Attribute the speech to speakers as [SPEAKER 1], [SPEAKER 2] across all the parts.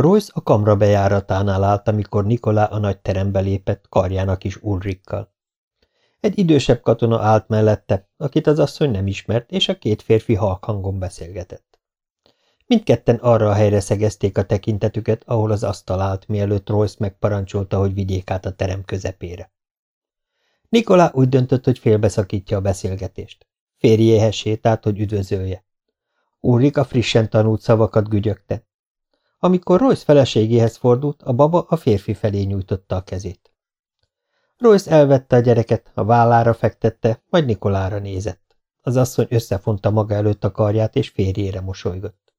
[SPEAKER 1] Royce a kamra bejáratánál állt, amikor Nikolá a nagy terembe lépett, karjának is Ulrikkal. Egy idősebb katona állt mellette, akit az asszony nem ismert, és a két férfi halk hangon beszélgetett. Mindketten arra a helyre szegezték a tekintetüket, ahol az asztal állt, mielőtt Royce megparancsolta, hogy vigyék át a terem közepére. Nikolá úgy döntött, hogy félbeszakítja a beszélgetést. Férjéhez sétált, hogy üdvözölje. Ulrika frissen tanult szavakat gügyögte. Amikor Royce feleségéhez fordult, a baba a férfi felé nyújtotta a kezét. Royce elvette a gyereket, a vállára fektette, majd Nikolára nézett. Az asszony összefonta maga előtt a karját, és férjére mosolygott.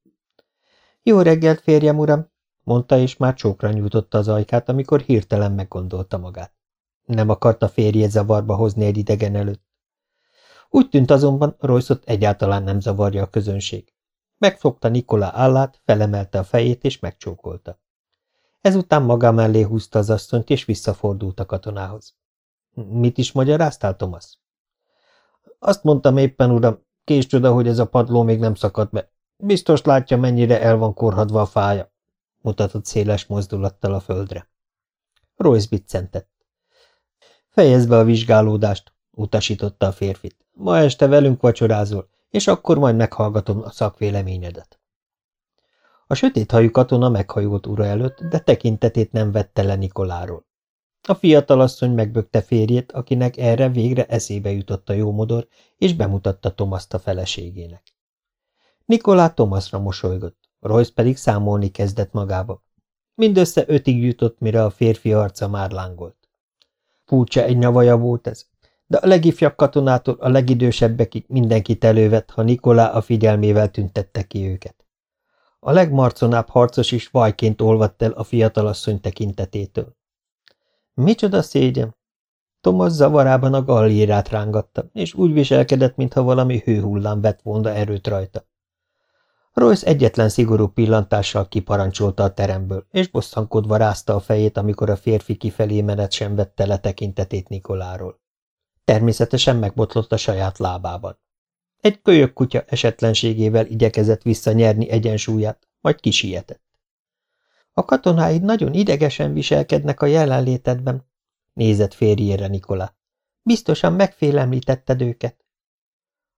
[SPEAKER 1] Jó reggelt, férjem, uram, mondta, és már csókra nyújtotta az ajkát, amikor hirtelen meggondolta magát. Nem akarta férjét zavarba hozni egy idegen előtt. Úgy tűnt azonban, royce egyáltalán nem zavarja a közönség. Megfogta Nikola állát, felemelte a fejét és megcsókolta. Ezután maga mellé húzta az asszonyt, és visszafordult a katonához. Mit is magyaráztál, Thomas? Azt mondtam éppen, uram, késd oda, hogy ez a padló még nem szakadt be. Biztos látja, mennyire el van korhadva a fája, mutatott széles mozdulattal a földre. Royce biccentett. Fejezd be a vizsgálódást, utasította a férfit. Ma este velünk vacsorázol, és akkor majd meghallgatom a szakvéleményedet. A sötét hajú katona meghajolt ura előtt, de tekintetét nem vette le Nikoláról. A fiatalasszony megbökte férjét, akinek erre végre eszébe jutott a jómodor, és bemutatta Tomaszt a feleségének. Nikolá Tomaszra mosolygott, Royce pedig számolni kezdett magába. Mindössze ötig jutott, mire a férfi arca már lángolt. Furcsa egy nyavaja volt ez, de a legifjabb katonától a legidősebbekig mindenkit elővett, ha Nikolá a figyelmével tüntette ki őket. A legmarconább harcos is vajként olvadt el a fiatalasszony tekintetétől. Micsoda szégyen! Thomas zavarában a gallírát rángatta, és úgy viselkedett, mintha valami hőhullám vett volna erőt rajta. Royce egyetlen szigorú pillantással kiparancsolta a teremből, és bosszankodva rázta a fejét, amikor a férfi kifelé menet sem vette le tekintetét Nikoláról. Természetesen megbotlott a saját lábában. Egy kölyök kutya esetlenségével igyekezett visszanyerni egyensúlyát, majd kisietett. A katonáid nagyon idegesen viselkednek a jelenlétedben, nézett férjére Nikola. Biztosan megfélemlítetted őket.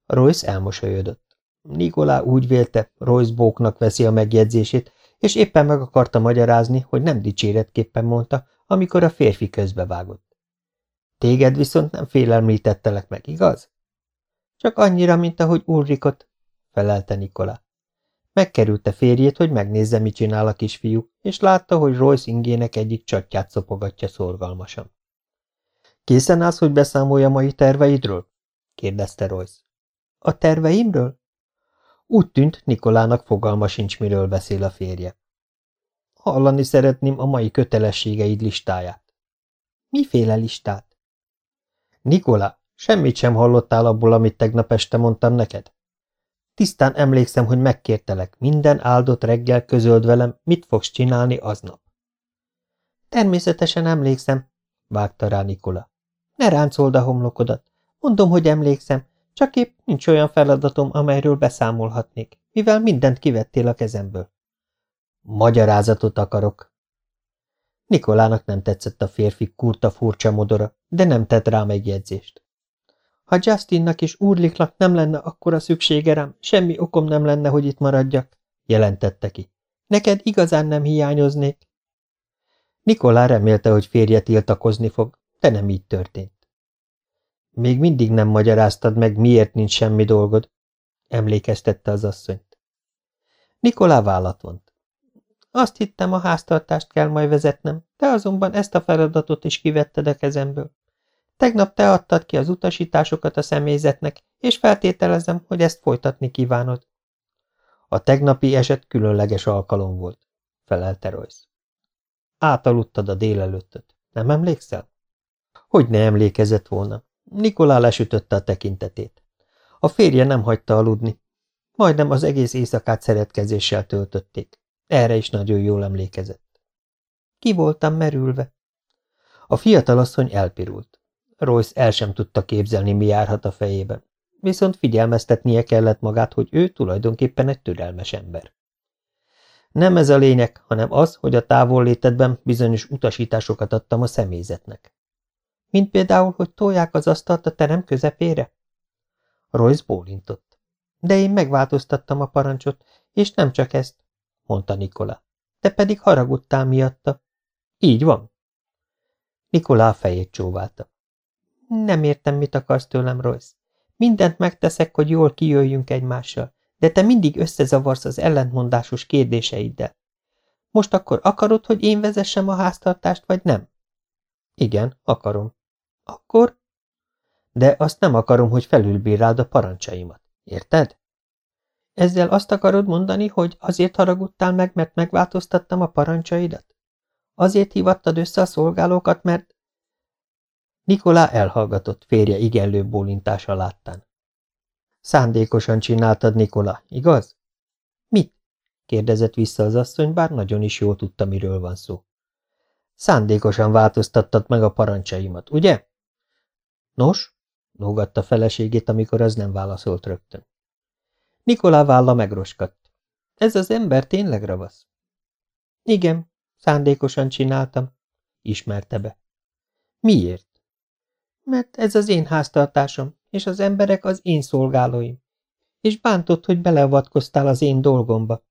[SPEAKER 1] Royce elmosolyodott. Nikolá úgy vélte, Royce bóknak veszi a megjegyzését, és éppen meg akarta magyarázni, hogy nem dicséretképpen mondta, amikor a férfi közbevágott. Téged viszont nem félemlítettelek meg, igaz? Csak annyira, mint ahogy Ulrikot, felelte Nikola. Megkerülte férjét, hogy megnézze, mit csinál a kisfiú, és látta, hogy Royce ingének egyik csatját szopogatja szorgalmasan. Készen állsz, hogy beszámolja mai terveidről? kérdezte Royce. A terveimről? Úgy tűnt, Nikolának fogalma sincs, miről beszél a férje. Hallani szeretném a mai kötelességeid listáját. Miféle listát? Nikola, semmit sem hallottál abból, amit tegnap este mondtam neked? Tisztán emlékszem, hogy megkértelek, minden áldott reggel közöld velem, mit fogsz csinálni aznap. Természetesen emlékszem, vágta rá Nikola. Ne ráncold a homlokodat. Mondom, hogy emlékszem, csak épp nincs olyan feladatom, amelyről beszámolhatnék, mivel mindent kivettél a kezemből. Magyarázatot akarok. Nikolának nem tetszett a férfi kurta furcsa modora, de nem tett rá megjegyzést. Ha Justinnak és Úrliknak nem lenne akkora szüksége rám, semmi okom nem lenne, hogy itt maradjak, jelentette ki. Neked igazán nem hiányoznék. Nikolá remélte, hogy férje tiltakozni fog, de nem így történt. Még mindig nem magyaráztad meg, miért nincs semmi dolgod, emlékeztette az asszonyt. Nikolá vállat vont. Azt hittem, a háztartást kell majd vezetnem, te azonban ezt a feladatot is kivetted a kezemből. Tegnap te adtad ki az utasításokat a személyzetnek, és feltételezem, hogy ezt folytatni kívánod. A tegnapi eset különleges alkalom volt, felelte Royce. Átaludtad a délelőttöt, nem emlékszel? Hogy ne emlékezett volna. Nikolá lesütötte a tekintetét. A férje nem hagyta aludni. Majdnem az egész éjszakát szeretkezéssel töltötték. Erre is nagyon jól emlékezett. Ki voltam merülve? A fiatalasszony elpirult. Royce el sem tudta képzelni, mi járhat a fejében. Viszont figyelmeztetnie kellett magát, hogy ő tulajdonképpen egy türelmes ember. Nem ez a lényeg, hanem az, hogy a távollétedben bizonyos utasításokat adtam a személyzetnek. Mint például, hogy tolják az asztalt a terem közepére? Royce bólintott. De én megváltoztattam a parancsot, és nem csak ezt, mondta Nikola. Te pedig haragudtál miatta. Így van. Nikolá fejét csóválta. Nem értem, mit akarsz tőlem, Royce. Mindent megteszek, hogy jól kijöjjünk egymással, de te mindig összezavarsz az ellentmondásos kérdéseiddel. Most akkor akarod, hogy én vezessem a háztartást, vagy nem? Igen, akarom. Akkor? De azt nem akarom, hogy felülbíráld a parancsaimat. Érted? Ezzel azt akarod mondani, hogy azért haragudtál meg, mert megváltoztattam a parancsaidat? Azért hívattad össze a szolgálókat, mert... Nikolá elhallgatott férje igenlő bólintása láttán. Szándékosan csináltad, Nikola, igaz? Mit? kérdezett vissza az asszony, bár nagyon is jól tudta, miről van szó. Szándékosan változtattad meg a parancsaimat, ugye? Nos, nógatta feleségét, amikor az nem válaszolt rögtön. Nikolá válla megroskadt. Ez az ember tényleg ravasz? Igen, szándékosan csináltam, ismerte be. Miért? Mert ez az én háztartásom, és az emberek az én szolgálóim. És bántott, hogy beleavatkoztál az én dolgomba.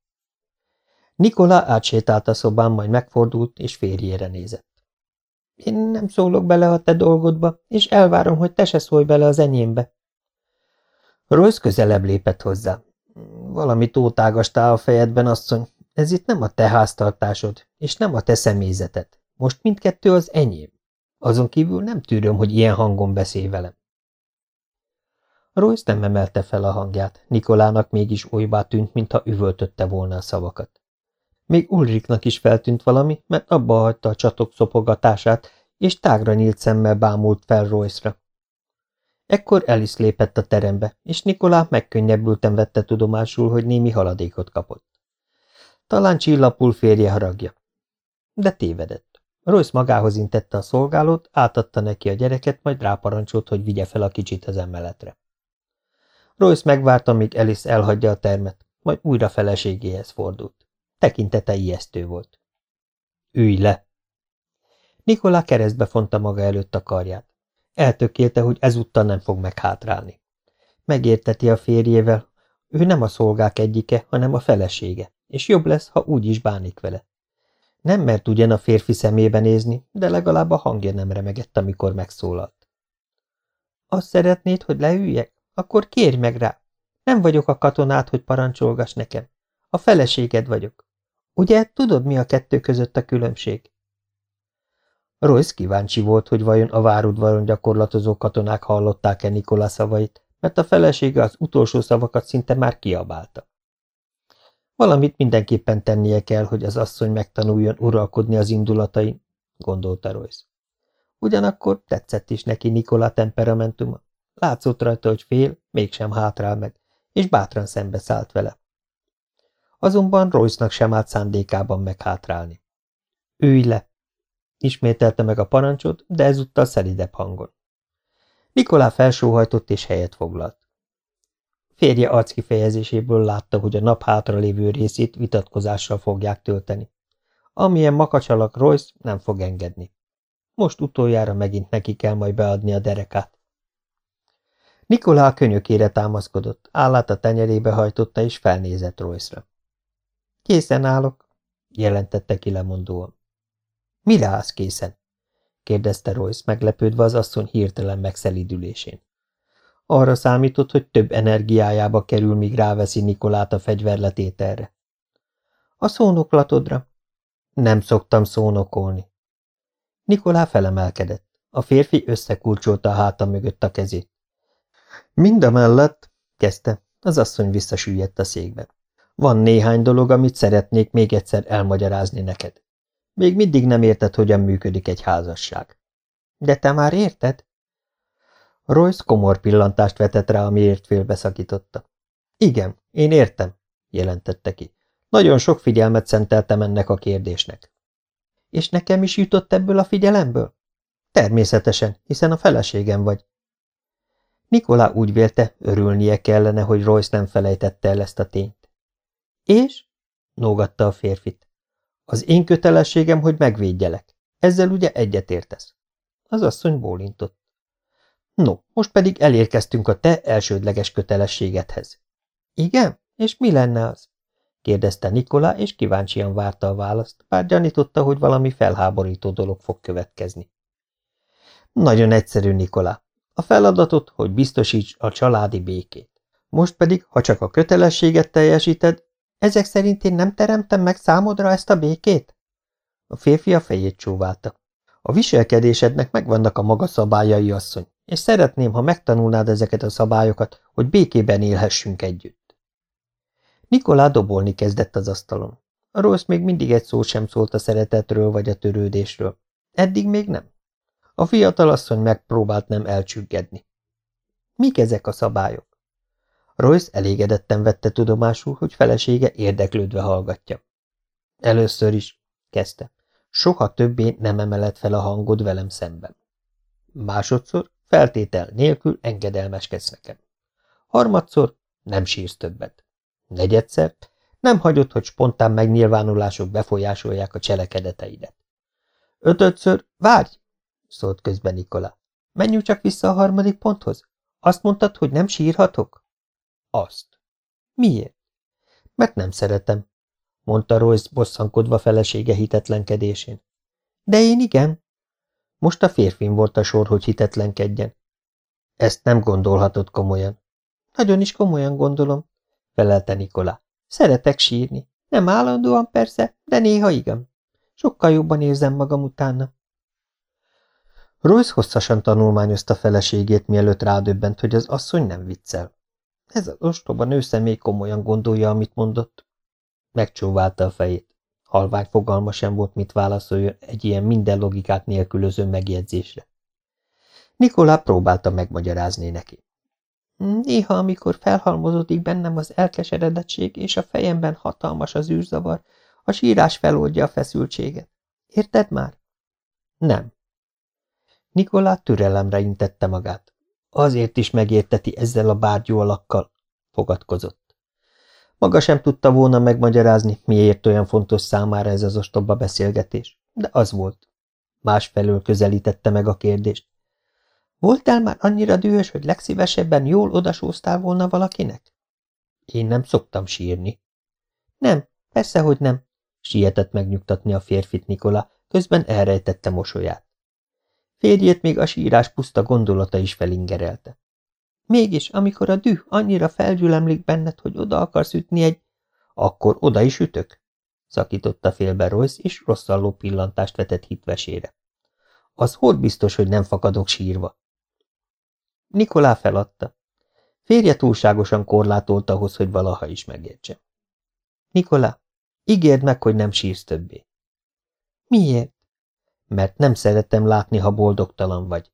[SPEAKER 1] Nikola átsétált a szobán, majd megfordult, és férjére nézett. Én nem szólok bele a te dolgodba, és elvárom, hogy te se szólj bele az enyémbe. Royce közelebb lépett hozzá. Valami tótágastál a fejedben, asszony. Ez itt nem a te háztartásod, és nem a te személyzeted. Most mindkettő az enyém. Azon kívül nem tűröm, hogy ilyen hangon beszélj velem. Royce nem emelte fel a hangját, Nikolának mégis olybá tűnt, mintha üvöltötte volna a szavakat. Még Ulriknak is feltűnt valami, mert abba hagyta a csatok szopogatását, és tágra nyílt szemmel bámult fel Royce-ra. Ekkor Alice lépett a terembe, és Nikolá megkönnyebbülten vette tudomásul, hogy némi haladékot kapott. Talán csillapul férje haragja. De tévedett. Royce magához intette a szolgálót, átadta neki a gyereket, majd ráparancsolt, hogy vigye fel a kicsit az emeletre. Royce megvárta, míg Alice elhagyja a termet, majd újra feleségéhez fordult. Tekintete ijesztő volt. Ülj le! Nikolá keresztbe fonta maga előtt a karját. Eltökélte, hogy ezúttal nem fog meghátrálni. Megérteti a férjével, ő nem a szolgák egyike, hanem a felesége, és jobb lesz, ha úgy is bánik vele. Nem mert ugyan a férfi szemébe nézni, de legalább a hangja nem remegett, amikor megszólalt. Azt szeretnéd, hogy leüljek? Akkor kérj meg rá. Nem vagyok a katonát, hogy parancsolgass nekem. A feleséged vagyok. Ugye, tudod, mi a kettő között a különbség? Royce kíváncsi volt, hogy vajon a várudvaron gyakorlatozó katonák hallották-e Nikola szavait, mert a felesége az utolsó szavakat szinte már kiabálta. Valamit mindenképpen tennie kell, hogy az asszony megtanuljon uralkodni az indulatain, gondolta Royce. Ugyanakkor tetszett is neki Nikola temperamentuma. Látszott rajta, hogy fél, mégsem hátrál meg, és bátran szembeszállt vele. Azonban Royce-nak sem állt szándékában meghátrálni. Ülj le! Ismételte meg a parancsot, de ezúttal szelidebb hangon. Nikolá felsóhajtott és helyet foglalt. Férje arckifejezéséből látta, hogy a nap hátra lévő részét vitatkozással fogják tölteni. Amilyen makacsalak Royce nem fog engedni. Most utoljára megint neki kell majd beadni a derekát. Nikolá könyökére támaszkodott, állát a tenyerébe hajtotta és felnézett Royce-ra. Készen állok, jelentette ki lemondóan. Mire állsz készen? kérdezte Royce, meglepődve az asszony hirtelen megszelidülésén. Arra számított, hogy több energiájába kerül, míg ráveszi Nikolát a fegyverletételre. A szónoklatodra? Nem szoktam szónokolni. Nikolá felemelkedett. A férfi összekulcsolta a háta mögött a kezét. Mindemellett, kezdte, az asszony visszasüllyedt a székbe. Van néhány dolog, amit szeretnék még egyszer elmagyarázni neked. Még mindig nem érted, hogyan működik egy házasság. De te már érted? Royce komor pillantást vetett rá, amiért félbeszakította. Igen, én értem, jelentette ki. Nagyon sok figyelmet szenteltem ennek a kérdésnek. És nekem is jutott ebből a figyelemből? Természetesen, hiszen a feleségem vagy. Nikolá úgy vélte, örülnie kellene, hogy Royce nem felejtette el ezt a tényt. És? nógatta a férfit. Az én kötelességem, hogy megvédjelek. Ezzel ugye egyetértesz? Az asszony bólintott. No, most pedig elérkeztünk a te elsődleges kötelességedhez. Igen? És mi lenne az? kérdezte Nikola, és kíváncsian várta a választ, bár gyanította, hogy valami felháborító dolog fog következni. Nagyon egyszerű, Nikola. A feladatot, hogy biztosíts a családi békét. Most pedig, ha csak a kötelességet teljesíted, ezek szerint én nem teremtem meg számodra ezt a békét? A férfi a fejét csóválta. A viselkedésednek megvannak a maga szabályai, asszony, és szeretném, ha megtanulnád ezeket a szabályokat, hogy békében élhessünk együtt. Nikolá dobolni kezdett az asztalon. A rossz még mindig egy szó sem szólt a szeretetről vagy a törődésről. Eddig még nem. A fiatalasszony megpróbált nem elcsüggedni. Mik ezek a szabályok? Royce elégedetten vette tudomásul, hogy felesége érdeklődve hallgatja. Először is, kezdte, soha többé nem emeled fel a hangod velem szemben. Másodszor, feltétel nélkül engedelmeskedsz nekem. Harmadszor, nem sírsz többet. Negyedszer, nem hagyod, hogy spontán megnyilvánulások befolyásolják a cselekedeteidet. Ötödször, várj, szólt közben Nikola. Menjünk csak vissza a harmadik ponthoz. Azt mondtad, hogy nem sírhatok? Azt. Miért? Mert nem szeretem, mondta Royce bosszankodva felesége hitetlenkedésén. De én igen. Most a férfin volt a sor, hogy hitetlenkedjen. Ezt nem gondolhatod komolyan. Nagyon is komolyan gondolom, felelte Nikola. Szeretek sírni. Nem állandóan persze, de néha igen. Sokkal jobban érzem magam utána. Royce hosszasan tanulmányozta feleségét, mielőtt rádöbbent, hogy az asszony nem viccel. Ez az ostoba nőszemély komolyan gondolja, amit mondott. Megcsóválta a fejét. Halvány fogalma sem volt, mit válaszoljon egy ilyen minden logikát nélkülöző megjegyzésre. Nikolá próbálta megmagyarázni neki. Néha, amikor felhalmozódik bennem az elkeseredettség, és a fejemben hatalmas az űrzavar, a sírás feloldja a feszültséget. Érted már? Nem. Nikolá türelemre intette magát. Azért is megérteti ezzel a bárgyú alakkal, fogadkozott. Maga sem tudta volna megmagyarázni, miért olyan fontos számára ez az ostoba beszélgetés, de az volt. Másfelől közelítette meg a kérdést. Voltál már annyira dühös, hogy legszívesebben jól odasóztál volna valakinek? Én nem szoktam sírni. Nem, persze, hogy nem, sietett megnyugtatni a férfit Nikola, közben elrejtette mosolyát. Férjét még a sírás puszta gondolata is felingerelte. Mégis, amikor a düh annyira felgyülemlik benned, hogy oda akarsz ütni egy... Akkor oda is ütök? szakította félbe Royce, és rosszalló pillantást vetett hitvesére. Az hogy biztos, hogy nem fakadok sírva? Nikolá feladta. Férje túlságosan korlátolt ahhoz, hogy valaha is megértse. Nikolá, ígérd meg, hogy nem sírsz többé. Miért? Mert nem szeretem látni, ha boldogtalan vagy.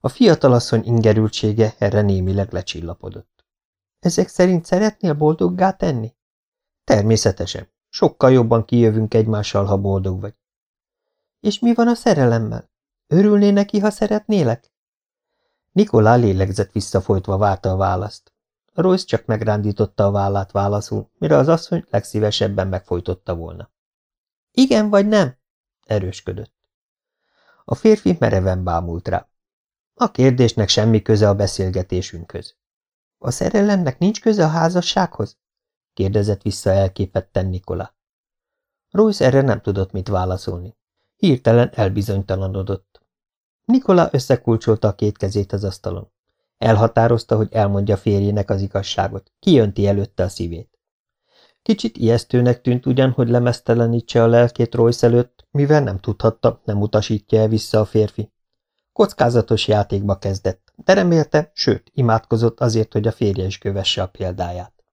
[SPEAKER 1] A fiatalasszony ingerültsége erre némileg lecsillapodott. Ezek szerint szeretnél boldoggá tenni? Természetesen. Sokkal jobban kijövünk egymással, ha boldog vagy. És mi van a szerelemmel? Örülné neki, ha szeretnélek? Nikolá lélegzett visszafolytva várta a választ. Royce csak megrándította a vállát válaszul, mire az asszony legszívesebben megfojtotta volna. Igen vagy nem? Erősködött. A férfi mereven bámult rá. A kérdésnek semmi köze a beszélgetésünkhöz. A szerelemnek nincs köze a házassághoz? kérdezett vissza elképetten Nikola. Royce erre nem tudott mit válaszolni. Hirtelen elbizonytalanodott. Nikola összekulcsolta a két kezét az asztalon. Elhatározta, hogy elmondja férjének az igazságot, kijönti előtte a szívét. Kicsit ijesztőnek tűnt ugyan, hogy lemesztelenítse a lelkét Royce előtt, mivel nem tudhatta, nem utasítja el vissza a férfi. Kockázatos játékba kezdett, de remélte, sőt, imádkozott azért, hogy a férje is kövesse a példáját.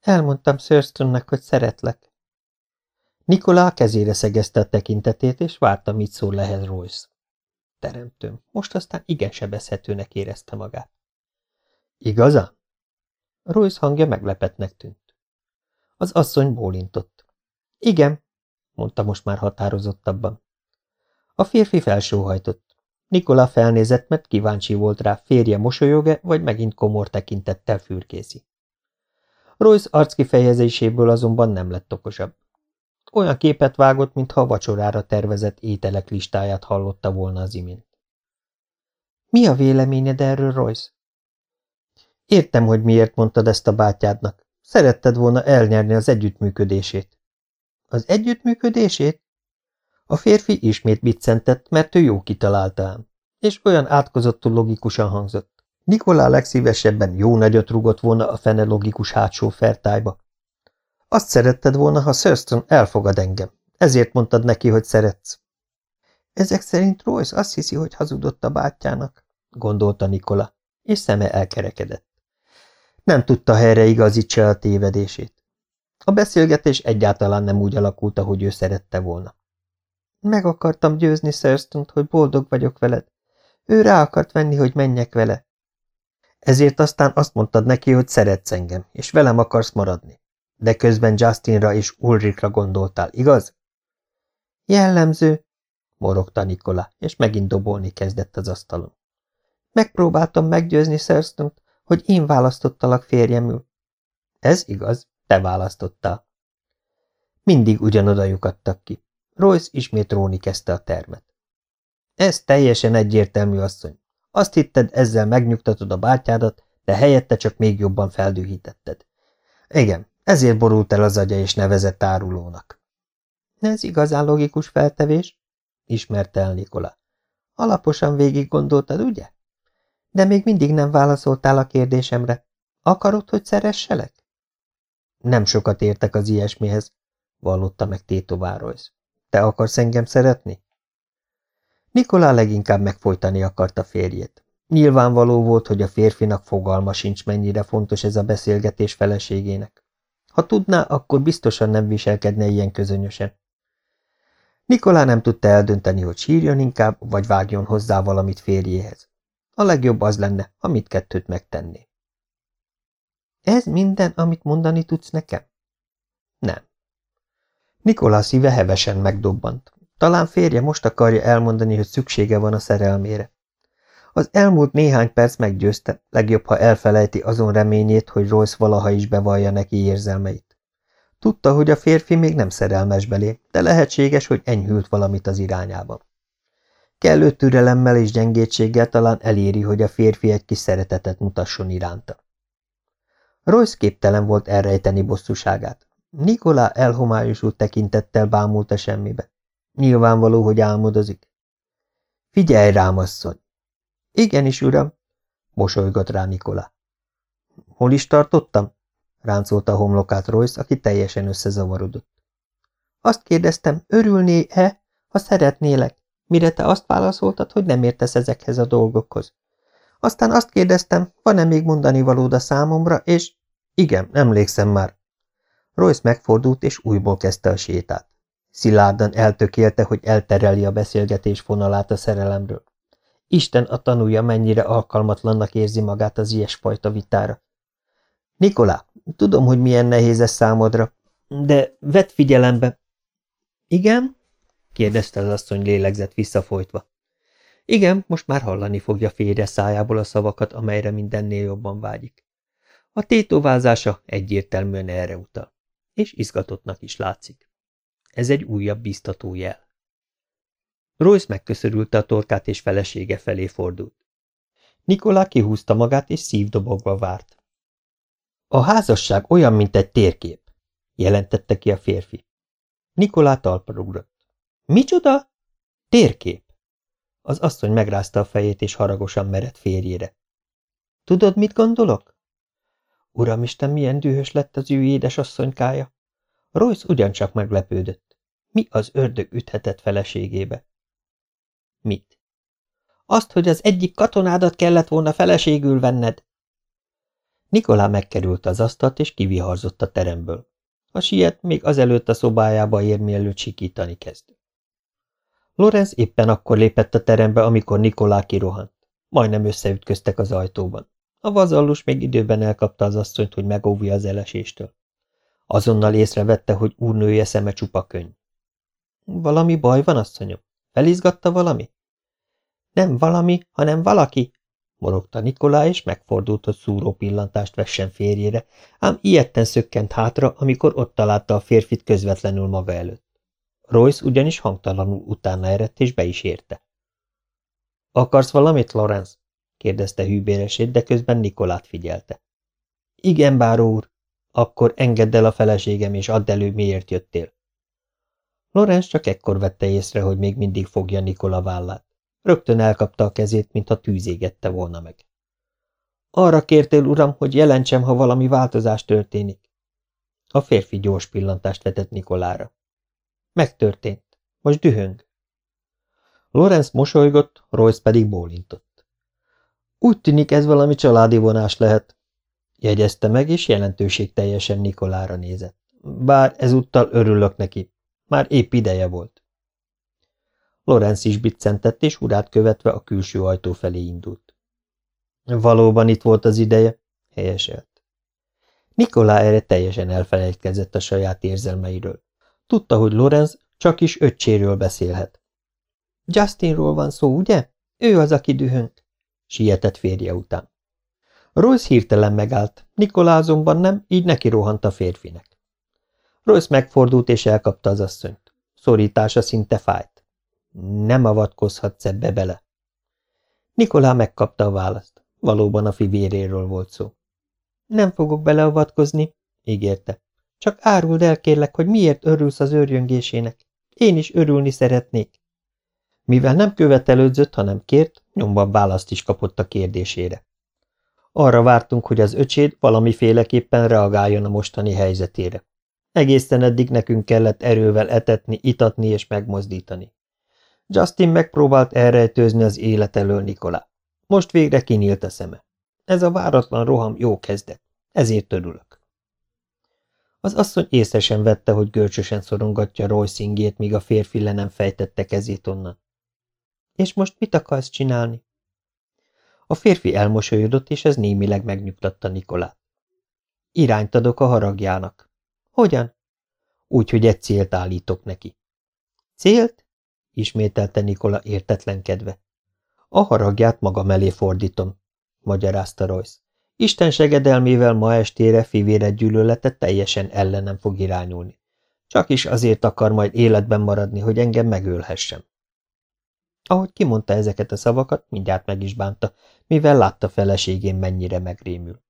[SPEAKER 1] Elmondtam Thurstonnek, hogy szeretlek. Nikolá kezére szegezte a tekintetét, és várta, mit szól lehez Royce. Teremtőm, most aztán igen sebezhetőnek érezte magát. Igazán? Royce hangja meglepetnek tűnt. Az asszony bólintott. Igen, mondta most már határozottabban. A férfi felsóhajtott. Nikola felnézett, mert kíváncsi volt rá, férje mosolyog-e, vagy megint komor tekintettel fürkészi. Royce arckifejezéséből azonban nem lett okosabb. Olyan képet vágott, mintha a vacsorára tervezett ételek listáját hallotta volna az imént. Mi a véleményed erről, Royce? Értem, hogy miért mondtad ezt a bátyádnak. Szeretted volna elnyerni az együttműködését. Az együttműködését? A férfi ismét biccentett, mert ő jó kitalálta és olyan átkozottul logikusan hangzott. Nikolá legszívesebben jó nagyot rugott volna a fene logikus hátsó fertájba. Azt szeretted volna, ha Thurston elfogad engem. Ezért mondtad neki, hogy szeretsz. Ezek szerint Royce azt hiszi, hogy hazudott a bátyjának, gondolta Nikola, és szeme elkerekedett. Nem tudta helyre igazítsa a tévedését. A beszélgetés egyáltalán nem úgy alakult, ahogy ő szerette volna. Meg akartam győzni thurston hogy boldog vagyok veled. Ő rá akart venni, hogy menjek vele. Ezért aztán azt mondtad neki, hogy szeretsz engem, és velem akarsz maradni. De közben Justinra és Ulrikra gondoltál, igaz? Jellemző, morogta Nikola, és megint dobolni kezdett az asztalon. Megpróbáltam meggyőzni thurston hogy én választottalak férjemül. Ez igaz, te választottál. Mindig ugyanoda lyukadtak ki. Royce ismét róni kezdte a termet. Ez teljesen egyértelmű, asszony. Azt hitted, ezzel megnyugtatod a bátyádat, de helyette csak még jobban feldühítetted. Igen, ezért borult el az agya és nevezett árulónak. Ez igazán logikus feltevés, ismerte el Nikola. Alaposan végig gondoltad, ugye? De még mindig nem válaszoltál a kérdésemre. Akarod, hogy szeresselek? Nem sokat értek az ilyesmihez, vallotta meg Tétová Royce. Te akarsz engem szeretni? Nikolá leginkább megfojtani akarta férjét. Nyilvánvaló volt, hogy a férfinak fogalma sincs, mennyire fontos ez a beszélgetés feleségének. Ha tudná, akkor biztosan nem viselkedne ilyen közönösen. Nikolá nem tudta eldönteni, hogy sírjon inkább, vagy vágjon hozzá valamit férjéhez. A legjobb az lenne, ha mindkettőt megtenné. Ez minden, amit mondani tudsz nekem? Nem. Nikolá szíve hevesen megdobbant. Talán férje most akarja elmondani, hogy szüksége van a szerelmére. Az elmúlt néhány perc meggyőzte, legjobb, ha elfelejti azon reményét, hogy Royce valaha is bevallja neki érzelmeit. Tudta, hogy a férfi még nem szerelmes belé, de lehetséges, hogy enyhült valamit az irányában. Kellő türelemmel és gyengétséggel talán eléri, hogy a férfi egy kis szeretetet mutasson iránta. Royce képtelen volt elrejteni bosszúságát. Nikolá elhomályosult tekintettel bámult a semmibe. Nyilvánvaló, hogy álmodozik. Figyelj rám, asszony! Igenis, uram, mosolygott rá Nikola. Hol is tartottam? ráncolta a homlokát Royce, aki teljesen összezavarodott. Azt kérdeztem, örülné-e, ha szeretnélek? Mire te azt válaszoltad, hogy nem értesz ezekhez a dolgokhoz. Aztán azt kérdeztem, van-e még mondani valód a számomra, és... Igen, emlékszem már. Royce megfordult, és újból kezdte a sétát. Szilárdan eltökélte, hogy eltereli a beszélgetés fonalát a szerelemről. Isten a tanúja, mennyire alkalmatlannak érzi magát az ilyesfajta vitára. Nikolá, tudom, hogy milyen nehéz ez számodra, de vedd figyelembe. Igen? Kérdezte az asszony lélegzett visszafolytva. Igen, most már hallani fogja férje szájából a szavakat, amelyre mindennél jobban vágyik. A tétovázása egyértelműen erre utal, és izgatottnak is látszik. Ez egy újabb biztató jel. Royce megköszörülte a torkát, és felesége felé fordult. Nikolá kihúzta magát, és szívdobogva várt. A házasság olyan, mint egy térkép, jelentette ki a férfi. Nikolá talpra ugrott. Micsoda? Térkép. Az asszony megrázta a fejét, és haragosan merett férjére. Tudod, mit gondolok? Uramisten, milyen dühös lett az ő édesasszonykája. Royce ugyancsak meglepődött. Mi az ördög üthetett feleségébe? Mit? Azt, hogy az egyik katonádat kellett volna feleségül venned. Nikolá megkerült az asztalt, és kiviharzott a teremből. A siet még azelőtt a szobájába ér, mielőtt sikítani kezd. Lorenz éppen akkor lépett a terembe, amikor Nikolá kirohant. Majdnem összeütköztek az ajtóban. A vazallus még időben elkapta az asszonyt, hogy megóvja az eleséstől. Azonnal észrevette, hogy úrnője szeme csupa könny. Valami baj van, asszonyom? Felizgatta valami? Nem valami, hanem valaki, morogta Nikolá, és megfordult, hogy szúró pillantást vessen férjére, ám ilyetten szökkent hátra, amikor ott találta a férfit közvetlenül maga előtt. Royce ugyanis hangtalanul utána eredt, és be is érte. – Akarsz valamit, Lorenz? – kérdezte hűbéresét, de közben Nikolát figyelte. – Igen, báró úr. Akkor engedd el a feleségem, és add elő, miért jöttél. Lorenz csak ekkor vette észre, hogy még mindig fogja Nikola vállát. Rögtön elkapta a kezét, mintha tűzégette volna meg. Arra kértél, uram, hogy jelentsem, ha valami változás történik. A férfi gyors pillantást vetett Nikolára. Megtörtént. Most dühöng. Lorenz mosolygott, Royce pedig bólintott. Úgy tűnik ez valami családi vonás lehet, jegyezte meg, és jelentőség teljesen Nikolára nézett. Bár ezúttal örülök neki. Már épp ideje volt. Lorenz is biccentett, és urát követve a külső ajtó felé indult. Valóban itt volt az ideje, helyeselt. Nikolá erre teljesen elfelejtkezett a saját érzelmeiről. Tudta, hogy Lorenz csak is öccséről beszélhet. Justinról van szó, ugye? Ő az, aki dühönt, sietett férje után. Royce hirtelen megállt, Nikolá azonban nem, így neki rohant a férfinek. Royce megfordult és elkapta az asszonyt. Szorítása szinte fájt. Nem avatkozhatsz ebbe bele. Nikolá megkapta a választ. Valóban a fivéréről volt szó. Nem fogok beleavatkozni, ígérte. Csak áruld el kérlek, hogy miért örülsz az őrjöngésének. Én is örülni szeretnék. Mivel nem követelődzött, hanem kért, nyomban választ is kapott a kérdésére. Arra vártunk, hogy az öcséd valamiféleképpen reagáljon a mostani helyzetére. Egészen eddig nekünk kellett erővel etetni, itatni és megmozdítani. Justin megpróbált elrejtőzni az élet elől Nikolá. Most végre kinyílt a szeme. Ez a váratlan roham jó kezdet. Ezért örülök. Az asszony észre sem vette, hogy görcsösen szorongatja Roy szingét, míg a férfi le nem fejtette kezét onnan. És most mit akarsz csinálni? A férfi elmosolyodott, és ez némileg megnyugtatta Nikolát. Irányt adok a haragjának. Hogyan? Úgy, hogy egy célt állítok neki. Célt? ismételte Nikola értetlenkedve. A haragját maga mellé fordítom, magyarázta Royce. Isten segedelmével ma estére fivére gyűlölete teljesen ellenem fog irányulni. Csak is azért akar majd életben maradni, hogy engem megölhessem. Ahogy kimondta ezeket a szavakat, mindjárt meg is bánta, mivel látta feleségén mennyire megrémül.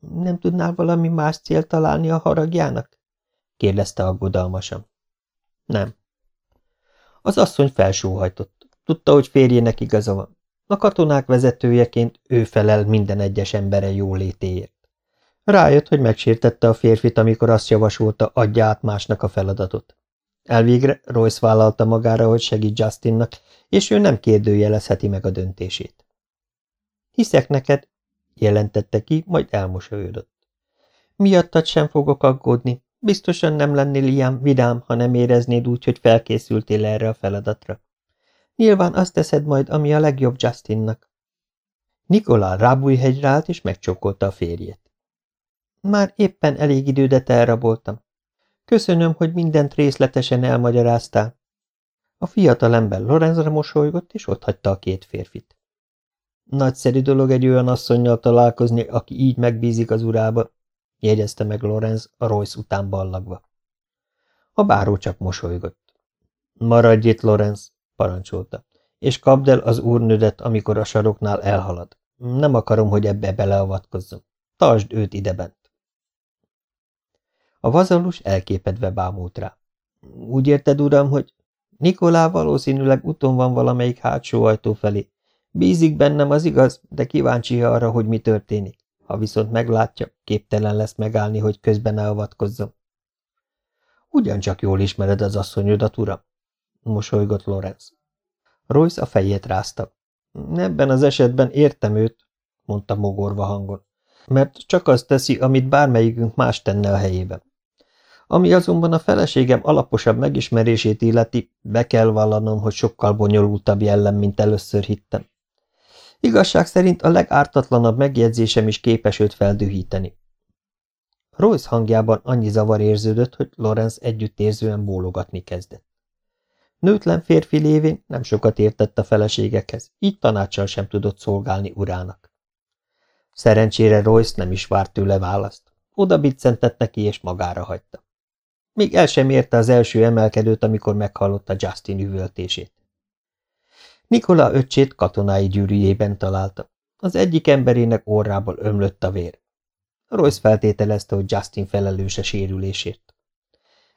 [SPEAKER 1] Nem tudnál valami más célt találni a haragjának? kérdezte aggodalmasan. Nem. Az asszony felsóhajtott. Tudta, hogy férjének igaza van. A katonák vezetőjeként ő felel minden egyes embere jólétéért. Rájött, hogy megsértette a férfit, amikor azt javasolta, adja át másnak a feladatot. Elvégre Royce vállalta magára, hogy segít Justinnak, és ő nem kérdőjelezheti meg a döntését. Hiszek neked, jelentette ki, majd elmosolyodott. Miattad sem fogok aggódni, biztosan nem lennél ilyen vidám, ha nem éreznéd úgy, hogy felkészültél erre a feladatra. Nyilván azt teszed majd, ami a legjobb Justinnak. Nikolá rábújhegyre állt, és megcsókolta a férjét. Már éppen elég idődet elraboltam. Köszönöm, hogy mindent részletesen elmagyaráztál. A fiatal ember Lorenzre mosolygott, és otthagyta a két férfit. Nagyszerű dolog egy olyan asszonynal találkozni, aki így megbízik az urába, jegyezte meg Lorenz a Royce után ballagva. A báró csak mosolygott. Maradj itt, Lorenz, parancsolta, és kapd el az úrnődet, amikor a saroknál elhalad. Nem akarom, hogy ebbe beleavatkozzon. Tartsd őt idebent. A vazalus elképedve bámult rá. Úgy érted, uram, hogy Nikolá valószínűleg uton van valamelyik hátsó ajtó felé. Bízik bennem, az igaz, de kíváncsi arra, hogy mi történik. Ha viszont meglátja, képtelen lesz megállni, hogy közben ne avatkozzon. Ugyancsak jól ismered az asszonyodat, uram, mosolygott Lorenz. Royce a fejét rázta. Ebben az esetben értem őt, mondta mogorva hangon, mert csak azt teszi, amit bármelyikünk más tenne a helyében. Ami azonban a feleségem alaposabb megismerését illeti, be kell vallanom, hogy sokkal bonyolultabb jellem, mint először hittem. Igazság szerint a legártatlanabb megjegyzésem is képes őt feldühíteni. Royce hangjában annyi zavar érződött, hogy Lorenz együttérzően bólogatni kezdett. Nőtlen férfi lévén nem sokat értett a feleségekhez, így tanácssal sem tudott szolgálni urának. Szerencsére Royce nem is várt tőle választ. Oda biccentett neki, és magára hagyta. Még el sem érte az első emelkedőt, amikor meghallotta Justin üvöltését. Nikola öccsét katonái gyűrűjében találta. Az egyik emberének orrából ömlött a vér. Royce feltételezte, hogy Justin felelőse sérülésért.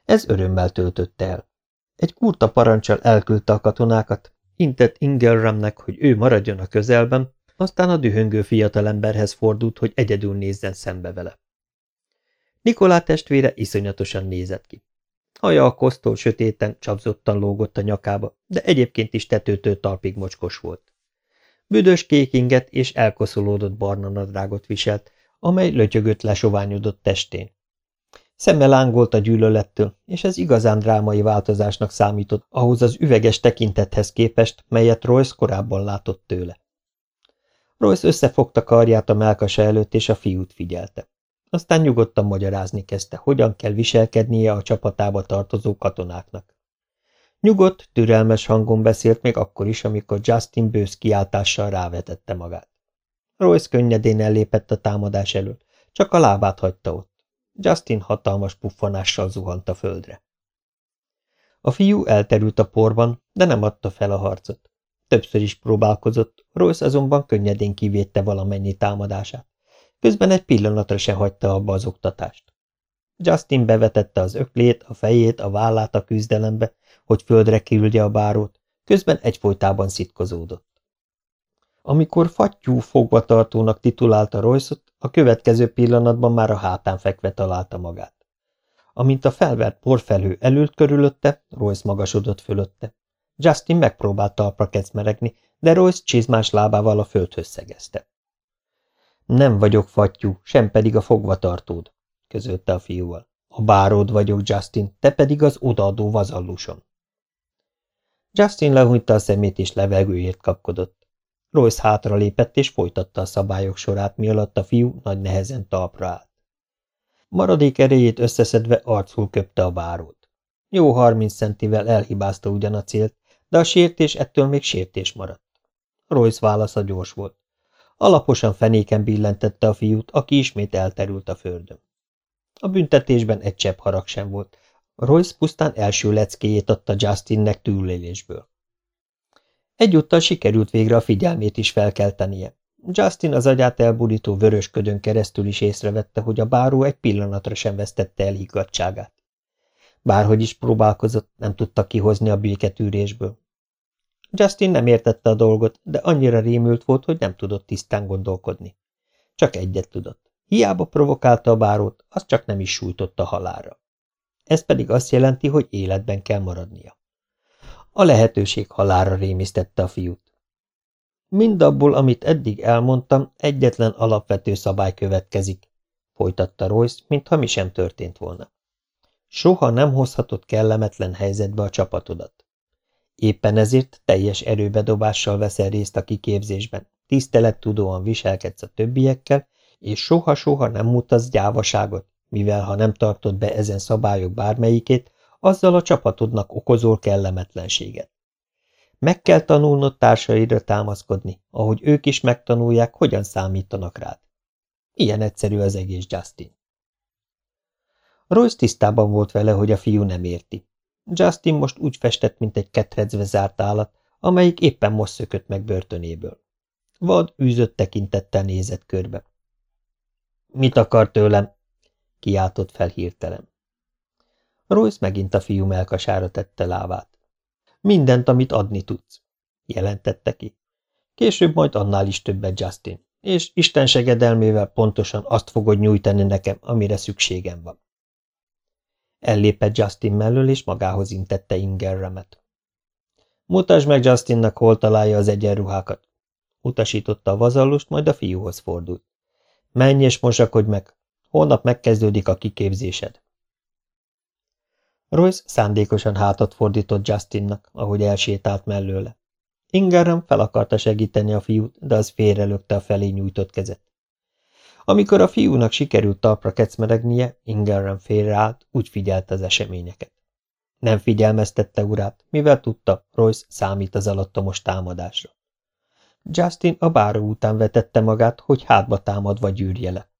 [SPEAKER 1] Ez örömmel töltötte el. Egy kurta parancsal elküldte a katonákat, intett Ingelramnek, hogy ő maradjon a közelben, aztán a dühöngő fiatalemberhez fordult, hogy egyedül nézzen szembe vele. Nikolá testvére iszonyatosan nézett ki. Haja a kosztól sötéten, csapzottan lógott a nyakába, de egyébként is tetőtől talpig mocskos volt. Büdös kékinget és elkoszolódott barna nadrágot viselt, amely lötyögött lesoványodott testén. Szeme lángolt a gyűlölettől, és ez igazán drámai változásnak számított ahhoz az üveges tekintethez képest, melyet Royce korábban látott tőle. Royce összefogta karját a melkasa előtt, és a fiút figyelte. Aztán nyugodtan magyarázni kezdte, hogyan kell viselkednie a csapatába tartozó katonáknak. Nyugodt, türelmes hangon beszélt még akkor is, amikor Justin bősz kiáltással rávetette magát. Royce könnyedén ellépett a támadás elől, csak a lábát hagyta ott. Justin hatalmas puffanással zuhant a földre. A fiú elterült a porban, de nem adta fel a harcot. Többször is próbálkozott, Royce azonban könnyedén kivédte valamennyi támadását. Közben egy pillanatra se hagyta abba az oktatást. Justin bevetette az öklét, a fejét, a vállát a küzdelembe, hogy földre küldje a bárót, közben egyfolytában szitkozódott. Amikor fattyú fogvatartónak titulálta royce a következő pillanatban már a hátán fekve találta magát. Amint a felvert porfelhő elült körülötte, Royce magasodott fölötte. Justin megpróbált talpra kecmeregni, de Royce csizmás lábával a földhöz szegezte. Nem vagyok fattyú, sem pedig a fogvatartód, közölte a fiúval. A báród vagyok, Justin, te pedig az odaadó vazalluson. Justin lehújta a szemét és levegőért kapkodott. Royce hátra lépett és folytatta a szabályok sorát, mi alatt a fiú nagy nehezen talpra állt. Maradék erejét összeszedve arcul köpte a bárót. Jó harminc centivel elhibázta ugyan a célt, de a sértés ettől még sértés maradt. Royce válasza gyors volt. Alaposan fenéken billentette a fiút, aki ismét elterült a földön. A büntetésben egy csepp harag sem volt. Royce pusztán első leckéjét adta Justinnek túlélésből. Egyúttal sikerült végre a figyelmét is felkeltenie. Justin az agyát elburító vörös ködön keresztül is észrevette, hogy a báró egy pillanatra sem vesztette el higgadságát. Bárhogy is próbálkozott, nem tudta kihozni a béketűrésből. Justin nem értette a dolgot, de annyira rémült volt, hogy nem tudott tisztán gondolkodni. Csak egyet tudott. Hiába provokálta a bárót, az csak nem is sújtotta halára. Ez pedig azt jelenti, hogy életben kell maradnia. A lehetőség halára rémisztette a fiút. Mindabból, amit eddig elmondtam, egyetlen alapvető szabály következik, folytatta Royce, mintha mi sem történt volna. Soha nem hozhatott kellemetlen helyzetbe a csapatodat. Éppen ezért teljes erőbedobással veszel részt a kiképzésben, tisztelettudóan viselkedsz a többiekkel, és soha-soha nem mutatsz gyávaságot, mivel ha nem tartod be ezen szabályok bármelyikét, azzal a csapatodnak okozol kellemetlenséget. Meg kell tanulnod társaidra támaszkodni, ahogy ők is megtanulják, hogyan számítanak rád. Ilyen egyszerű az egész Justin. Royce tisztában volt vele, hogy a fiú nem érti. Justin most úgy festett, mint egy ketrecve zárt állat, amelyik éppen most szökött meg börtönéből. Vad űzött tekintettel nézett körbe. – Mit akar tőlem? – kiáltott fel hirtelen. Royce megint a fiú melkasára tette lábát. – Mindent, amit adni tudsz – jelentette ki. – Később majd annál is többet, Justin, és Isten segedelmével pontosan azt fogod nyújtani nekem, amire szükségem van. Ellépett Justin mellől, és magához intette Ingerremet. Mutasd meg Justinnak, hol találja az egyenruhákat. Utasította a vazallust, majd a fiúhoz fordult. Menj és mosakodj meg. Holnap megkezdődik a kiképzésed. Royce szándékosan hátat fordított Justinnak, ahogy elsétált mellőle. Ingerem fel akarta segíteni a fiút, de az félrelökte a felé nyújtott kezet. Amikor a fiúnak sikerült talpra kecmeregnie, Ingerem félreállt, úgy figyelte az eseményeket. Nem figyelmeztette urát, mivel tudta, Royce számít az alattomos támadásra. Justin a báró után vetette magát, hogy hátba támadva gyűrje le.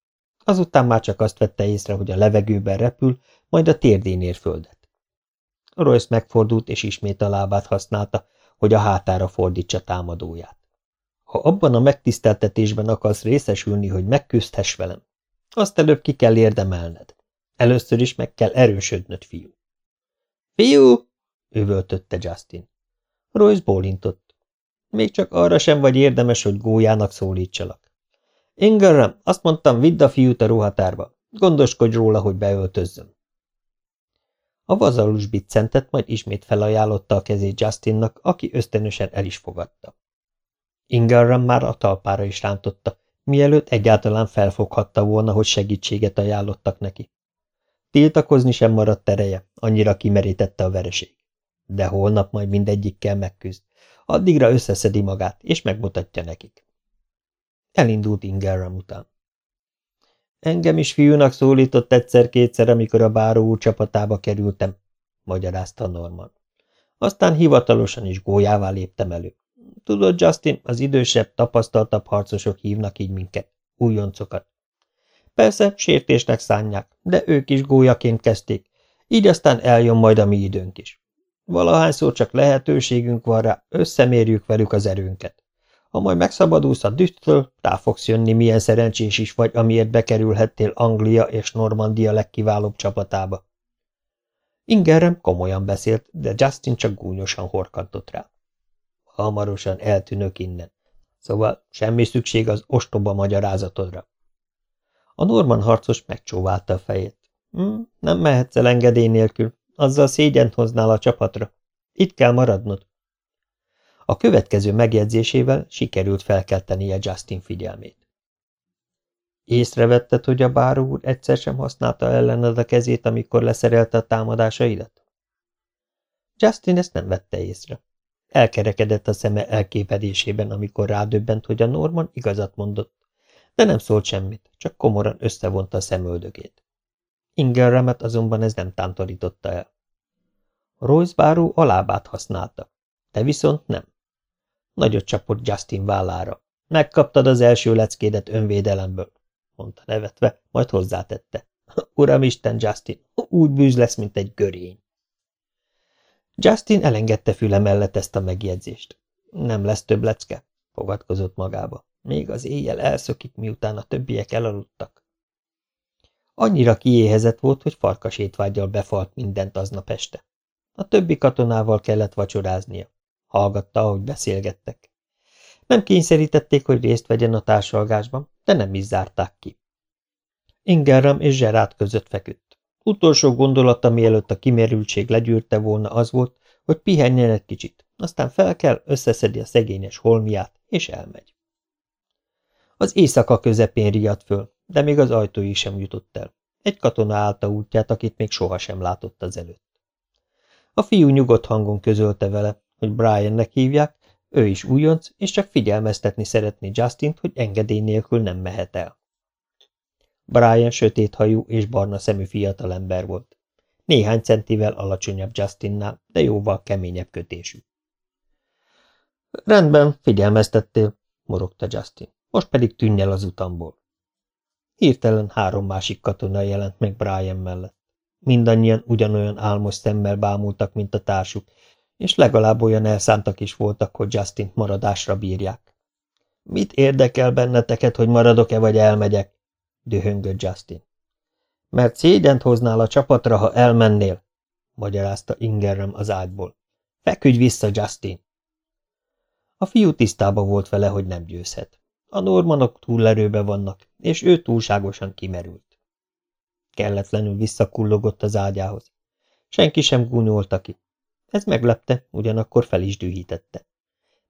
[SPEAKER 1] Azután már csak azt vette észre, hogy a levegőben repül, majd a térdén ér földet. Royce megfordult, és ismét a lábát használta, hogy a hátára fordítsa támadóját. Ha abban a megtiszteltetésben akarsz részesülni, hogy megküzdhess velem, azt előbb ki kell érdemelned. Először is meg kell erősödnöd, fiú. Fiú! üvöltötte Justin. Royce bólintott. Még csak arra sem vagy érdemes, hogy gólyának szólítsalak. Ingerem, azt mondtam, vidd a fiút a ruhatárba. Gondoskodj róla, hogy beöltözzön. A vazalus biccentett, majd ismét felajánlotta a kezét Justinnak, aki ösztönösen el is fogadta. Ingerem már a talpára is rántotta, mielőtt egyáltalán felfoghatta volna, hogy segítséget ajánlottak neki. Tiltakozni sem maradt ereje, annyira kimerítette a vereség. De holnap majd mindegyikkel megküzd. Addigra összeszedi magát, és megmutatja nekik. Elindult Ingerram után. Engem is fiúnak szólított egyszer-kétszer, amikor a báró úr csapatába kerültem, magyarázta Norman. Aztán hivatalosan is gólyává léptem elő. Tudod, Justin, az idősebb, tapasztaltabb harcosok hívnak így minket, újoncokat. Persze, sértésnek szánják, de ők is gólyaként kezdték, így aztán eljön majd a mi időnk is. Valahányszor csak lehetőségünk van rá, összemérjük velük az erőnket. Ha majd megszabadulsz a dühtől, rá fogsz jönni, milyen szerencsés is vagy, amiért bekerülhettél Anglia és Normandia legkiválóbb csapatába. Ingerem komolyan beszélt, de Justin csak gúnyosan horkantott rá. Hamarosan eltűnök innen, szóval semmi szükség az ostoba magyarázatodra. A Norman harcos megcsóválta a fejét. Hm, nem mehetsz el engedély nélkül, azzal szégyent hoznál a csapatra. Itt kell maradnod. A következő megjegyzésével sikerült felkeltenie Justin figyelmét. Észrevetted, hogy a báró úr egyszer sem használta ellened a kezét, amikor leszerelte a támadásaidat? Justin ezt nem vette észre. Elkerekedett a szeme elképedésében, amikor rádöbbent, hogy a Norman igazat mondott, de nem szólt semmit, csak komoran összevonta a szemöldögét. Ingerremet azonban ez nem tántorította el. Royce báró a lábát használta, de viszont nem. Nagyot csapott Justin vállára. Megkaptad az első leckédet önvédelemből, mondta nevetve, majd hozzátette. Uramisten, Justin, úgy bűz lesz, mint egy görény. Justin elengedte füle mellett ezt a megjegyzést. Nem lesz több lecke, fogadkozott magába. Még az éjjel elszökik, miután a többiek elaludtak. Annyira kiéhezett volt, hogy farkas étvágyal befalt mindent aznap este. A többi katonával kellett vacsoráznia. Hallgatta, ahogy beszélgettek. Nem kényszerítették, hogy részt vegyen a társalgásban, de nem is zárták ki. Ingerram és Zserát között feküdt. Utolsó gondolata, mielőtt a kimerültség legyűrte volna, az volt, hogy pihenjen egy kicsit, aztán fel kell, összeszedi a szegényes holmiát, és elmegy. Az éjszaka közepén riadt föl, de még az ajtói sem jutott el. Egy katona állta útját, akit még sohasem látott az előtt. A fiú nyugodt hangon közölte vele, hogy Briannek hívják, ő is újonc, és csak figyelmeztetni szeretné Justint, hogy engedély nélkül nem mehet el. Brian sötét hajú és barna szemű fiatalember volt. Néhány centivel alacsonyabb Justinnál, de jóval keményebb kötésű. Rendben, figyelmeztettél, morogta Justin. Most pedig tűnj el az utamból. Hirtelen három másik katona jelent meg Brian mellett. Mindannyian ugyanolyan álmos szemmel bámultak, mint a társuk, és legalább olyan elszántak is voltak, hogy Justin maradásra bírják. Mit érdekel benneteket, hogy maradok-e vagy elmegyek? dühöngött Justin. Mert szégyent hoznál a csapatra, ha elmennél, magyarázta Ingerem az ágyból. Feküdj vissza, Justin! A fiú tisztában volt vele, hogy nem győzhet. A normanok túlerőbe vannak, és ő túlságosan kimerült. Kelletlenül visszakullogott az ágyához. Senki sem gúnyolta ki. Ez meglepte, ugyanakkor fel is dühítette.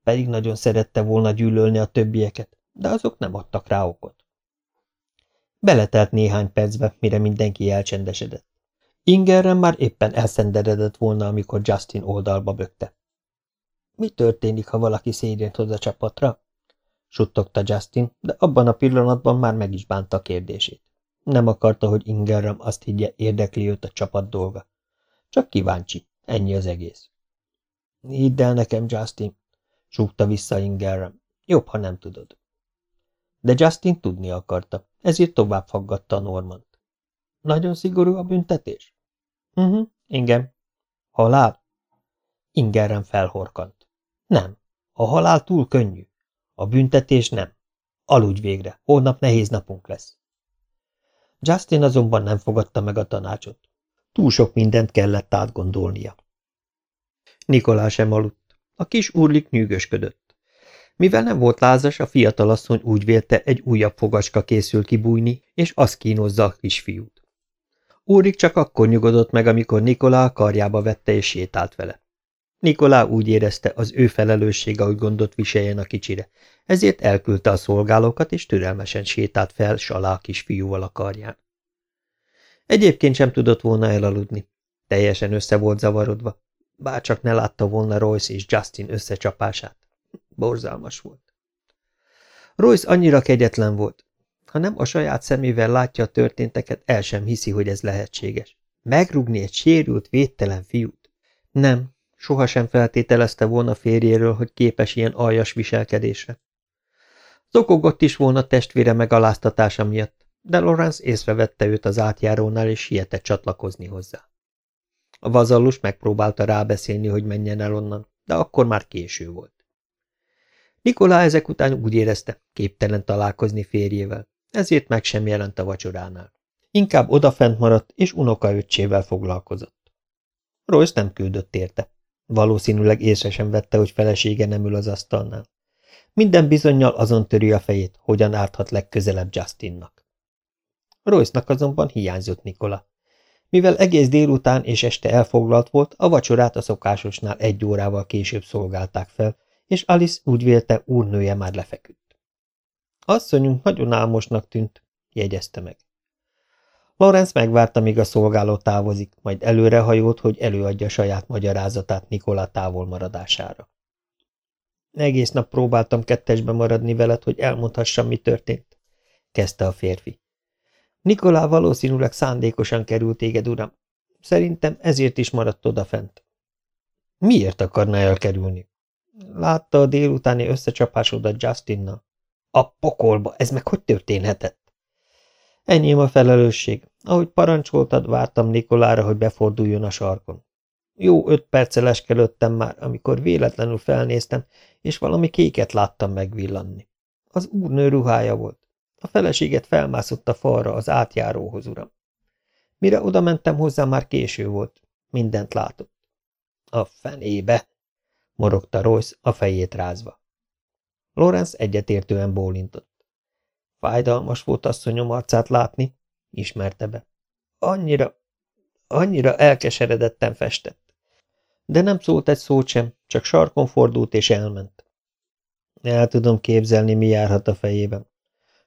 [SPEAKER 1] Pedig nagyon szerette volna gyűlölni a többieket, de azok nem adtak rá okot. Beletelt néhány percbe, mire mindenki elcsendesedett. Ingerren már éppen elszenderedett volna, amikor Justin oldalba bökte. Mi történik, ha valaki szégyent hoz a csapatra? suttogta Justin, de abban a pillanatban már meg is bánta a kérdését. Nem akarta, hogy Ingerram azt higgye, érdekli őt a csapat dolga. Csak kíváncsi, Ennyi az egész. Hidd el nekem, Justin, súgta vissza Ingerem. Jobb, ha nem tudod. De Justin tudni akarta, ezért tovább faggatta a Normant. Nagyon szigorú a büntetés? Uh mhm, -huh, igen. Halál? Ingerem felhorkant. Nem, a halál túl könnyű. A büntetés nem. Aludj végre, holnap nehéz napunk lesz. Justin azonban nem fogadta meg a tanácsot. Túl sok mindent kellett átgondolnia. Nikolá sem aludt. A kis úrlik nyűgösködött. Mivel nem volt lázas, a fiatalasszony úgy vélte, egy újabb fogaska készül kibújni, és az kínozza a kisfiút. Úrik csak akkor nyugodott meg, amikor Nikolá karjába vette és sétált vele. Nikolá úgy érezte, az ő felelőssége, hogy gondot viseljen a kicsire, ezért elküldte a szolgálókat, és türelmesen sétált fel Salá kisfiúval a karján. Egyébként sem tudott volna elaludni. Teljesen össze volt zavarodva. Bárcsak ne látta volna Royce és Justin összecsapását. Borzalmas volt. Royce annyira kegyetlen volt. Ha nem a saját szemével látja a történteket, el sem hiszi, hogy ez lehetséges. Megrugni egy sérült, védtelen fiút? Nem, sohasem feltételezte volna férjéről, hogy képes ilyen aljas viselkedésre. Zokogott is volna testvére megaláztatása miatt, de Lawrence észrevette őt az átjárónál, és sietett csatlakozni hozzá. A vazallus megpróbálta rábeszélni, hogy menjen el onnan, de akkor már késő volt. Nikolá ezek után úgy érezte, képtelen találkozni férjével, ezért meg sem jelent a vacsoránál. Inkább odafent maradt, és unokaöccsével foglalkozott. Royce nem küldött érte. Valószínűleg észre sem vette, hogy felesége nem ül az asztalnál. Minden bizonyal azon töri a fejét, hogyan árthat legközelebb Justinnak. Royce-nak azonban hiányzott Nikola. Mivel egész délután és este elfoglalt volt, a vacsorát a szokásosnál egy órával később szolgálták fel, és Alice úgy vélte, úrnője már lefeküdt. Asszonyunk nagyon álmosnak tűnt, jegyezte meg. Lorenz megvárta, míg a szolgáló távozik, majd előrehajolt, hogy előadja saját magyarázatát Nikola távolmaradására. Egész nap próbáltam kettesbe maradni veled, hogy elmondhassam, mi történt, kezdte a férfi. Nikolá valószínűleg szándékosan került téged, uram. Szerintem ezért is maradt odafent. Miért akarná elkerülni? Látta a délutáni összecsapásodat Justinnal. A pokolba, ez meg hogy történhetett? Enyém a felelősség. Ahogy parancsoltad, vártam Nikolára, hogy beforduljon a sarkon. Jó öt perce leskelődtem már, amikor véletlenül felnéztem, és valami kéket láttam megvillanni. Az úrnő ruhája volt. A feleséget felmászott a falra az átjáróhoz, uram. Mire oda mentem hozzá, már késő volt. Mindent látott. A fenébe! morogta Royce, a fejét rázva. Lorenz egyetértően bólintott. Fájdalmas volt asszonyom arcát látni, ismerte be. Annyira, annyira elkeseredetten festett. De nem szólt egy szót sem, csak sarkon fordult és elment. El tudom képzelni, mi járhat a fejében.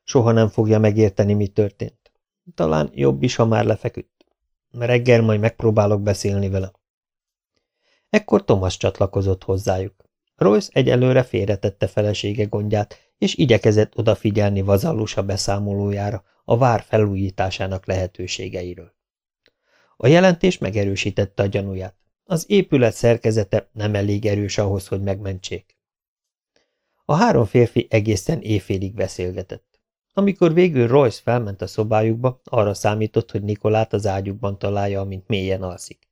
[SPEAKER 1] Soha nem fogja megérteni, mi történt. Talán jobb is, ha már lefeküdt. Reggel majd megpróbálok beszélni vele. Ekkor Thomas csatlakozott hozzájuk. Royce egyelőre félretette felesége gondját, és igyekezett odafigyelni vazallusa beszámolójára a vár felújításának lehetőségeiről. A jelentés megerősítette a gyanúját. Az épület szerkezete nem elég erős ahhoz, hogy megmentsék. A három férfi egészen éjfélig beszélgetett. Amikor végül Royce felment a szobájukba, arra számított, hogy Nikolát az ágyukban találja, amint mélyen alszik.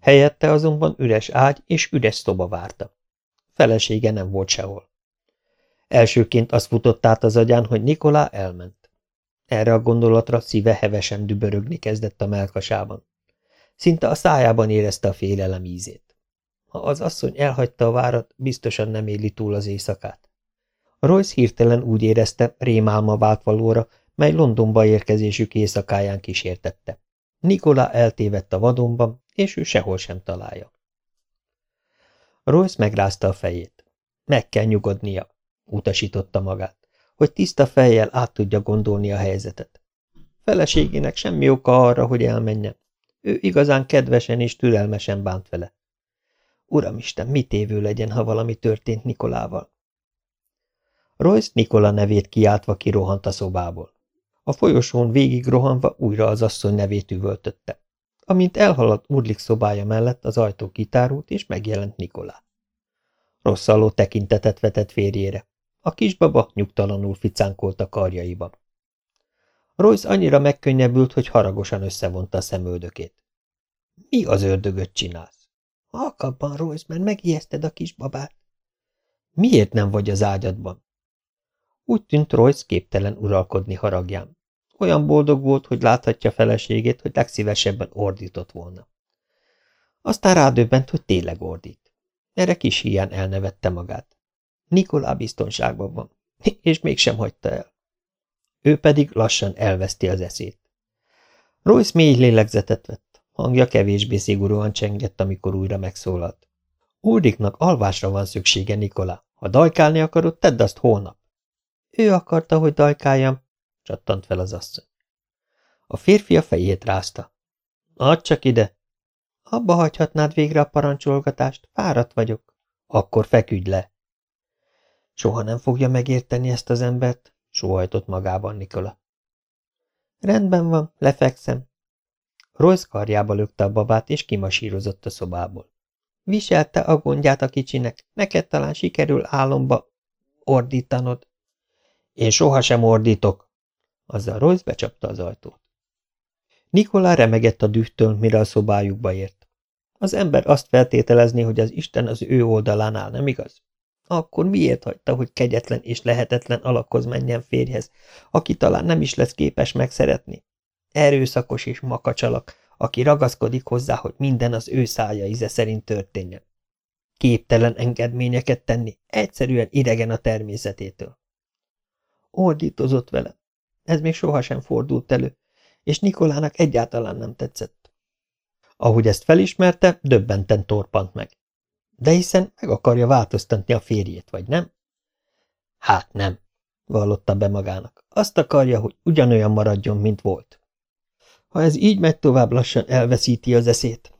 [SPEAKER 1] Helyette azonban üres ágy és üres szoba várta. Felesége nem volt sehol. Elsőként azt futott át az agyán, hogy Nikolá elment. Erre a gondolatra szíve hevesen dübörögni kezdett a melkasában. Szinte a szájában érezte a félelem ízét. Ha az asszony elhagyta a várat, biztosan nem éli túl az éjszakát. Royce hirtelen úgy érezte, rémálma vált valóra, mely Londonba érkezésük éjszakáján kísértette. Nikola eltévedt a vadonban, és ő sehol sem találja. Royce megrázta a fejét. Meg kell nyugodnia utasította magát, hogy tiszta fejjel át tudja gondolni a helyzetet. Feleségének semmi oka arra, hogy elmenjen. Ő igazán kedvesen és türelmesen bánt vele. Uramisten, mit évő legyen, ha valami történt Nikolával? Royce Nikola nevét kiáltva kirohant a szobából. A folyosón végig rohanva újra az asszony nevét üvöltötte. Amint elhaladt Urlik szobája mellett, az ajtó kitárult, és megjelent Nikolá. Rosszalló tekintetet vetett férjére. A kisbaba nyugtalanul ficánkolt a karjaiba. Royce annyira megkönnyebbült, hogy haragosan összevonta a szemöldökét. – Mi az ördögöt csinálsz? – Halkabban, Royce, mert megijeszted a kisbabát. – Miért nem vagy az ágyadban? Úgy tűnt Royce képtelen uralkodni haragján. Olyan boldog volt, hogy láthatja feleségét, hogy legszívesebben ordított volna. Aztán rádöbbent, hogy tényleg ordít. Erre kis hián elnevette magát. Nikolá biztonságban van, és mégsem hagyta el. Ő pedig lassan elveszti az eszét. Royce mély lélegzetet vett, hangja kevésbé szigorúan csengett, amikor újra megszólalt. Ulriknak alvásra van szüksége, Nikolá. Ha dajkálni akarod, tedd azt holnap. Ő akarta, hogy dajkáljam, csattant fel az asszony. A férfi a fejét rázta. Add csak ide! Abba hagyhatnád végre a parancsolgatást, fáradt vagyok. Akkor feküdj le! Soha nem fogja megérteni ezt az embert, sóhajtott magában Nikola. Rendben van, lefekszem. Royce karjába lökte a babát, és kimasírozott a szobából. Viselte a gondját a kicsinek, neked talán sikerül álomba ordítanod. Én sohasem ordítok, azzal Royce becsapta az ajtót. Nikolá remegett a dühtől, mire a szobájukba ért. Az ember azt feltételezné, hogy az Isten az ő oldalán áll, nem igaz? Akkor miért hagyta, hogy kegyetlen és lehetetlen alakhoz menjen férjhez, aki talán nem is lesz képes megszeretni? Erőszakos és makacsalak, aki ragaszkodik hozzá, hogy minden az ő szája íze szerint történjen. Képtelen engedményeket tenni, egyszerűen idegen a természetétől. Ordítozott vele. Ez még sohasem fordult elő, és Nikolának egyáltalán nem tetszett. Ahogy ezt felismerte, döbbenten torpant meg. De hiszen meg akarja változtatni a férjét, vagy nem? Hát nem, vallotta be magának. Azt akarja, hogy ugyanolyan maradjon, mint volt. Ha ez így megy tovább, lassan elveszíti az eszét.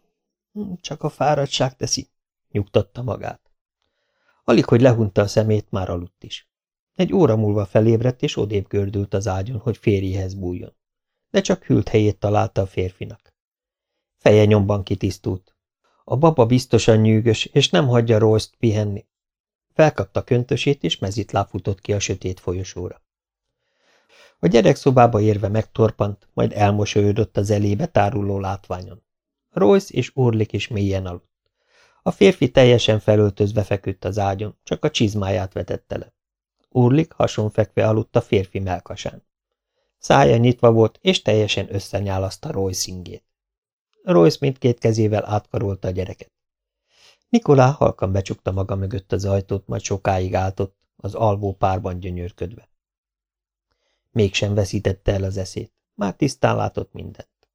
[SPEAKER 1] Hm, csak a fáradtság teszi, nyugtatta magát. Alig, hogy lehunta a szemét, már aludt is. Egy óra múlva felébredt, és odébb gördült az ágyon, hogy férjéhez bújjon. De csak hűlt helyét találta a férfinak. Feje nyomban kitisztult. A baba biztosan nyűgös, és nem hagyja royce pihenni. Felkapta köntösét, és mezitláb futott ki a sötét folyosóra. A gyerekszobába érve megtorpant, majd elmosolyodott az elébe táruló látványon. Royce és Urlik is mélyen aludt. A férfi teljesen felöltözve feküdt az ágyon, csak a csizmáját vetette le. Urlik hasonfekve aludt a férfi melkasán. Szája nyitva volt, és teljesen összenyálaszta Royce ingét. Royce mindkét kezével átkarolta a gyereket. Nikolá halkan becsukta maga mögött az ajtót, majd sokáig áltott, az alvó párban gyönyörködve. Mégsem veszítette el az eszét, már tisztán látott mindent.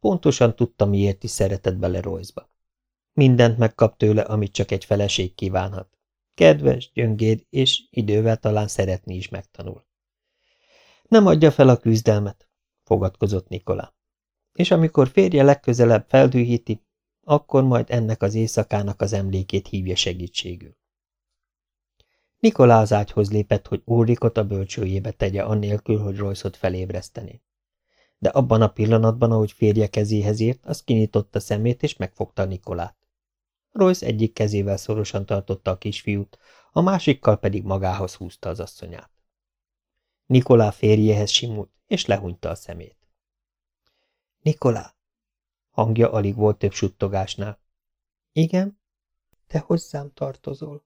[SPEAKER 1] Pontosan tudta, miért is szeretett bele Royce-ba. Mindent megkap tőle, amit csak egy feleség kívánhat. Kedves, gyöngéd, és idővel talán szeretni is megtanul. Nem adja fel a küzdelmet, fogadkozott Nikolá. És amikor férje legközelebb feldühíti, akkor majd ennek az éjszakának az emlékét hívja segítségül. Nikolá az ágyhoz lépett, hogy Ulrikot a bölcsőjébe tegye annélkül, hogy Royce-ot felébresztené. De abban a pillanatban, ahogy férje kezéhez ért, az kinyitotta szemét és megfogta Nikolát. Royce egyik kezével szorosan tartotta a kisfiút, a másikkal pedig magához húzta az asszonyát. Nikolá férjéhez simult, és lehúnyta a szemét. Nikolá! Hangja alig volt több suttogásnál. Igen? Te hozzám tartozol.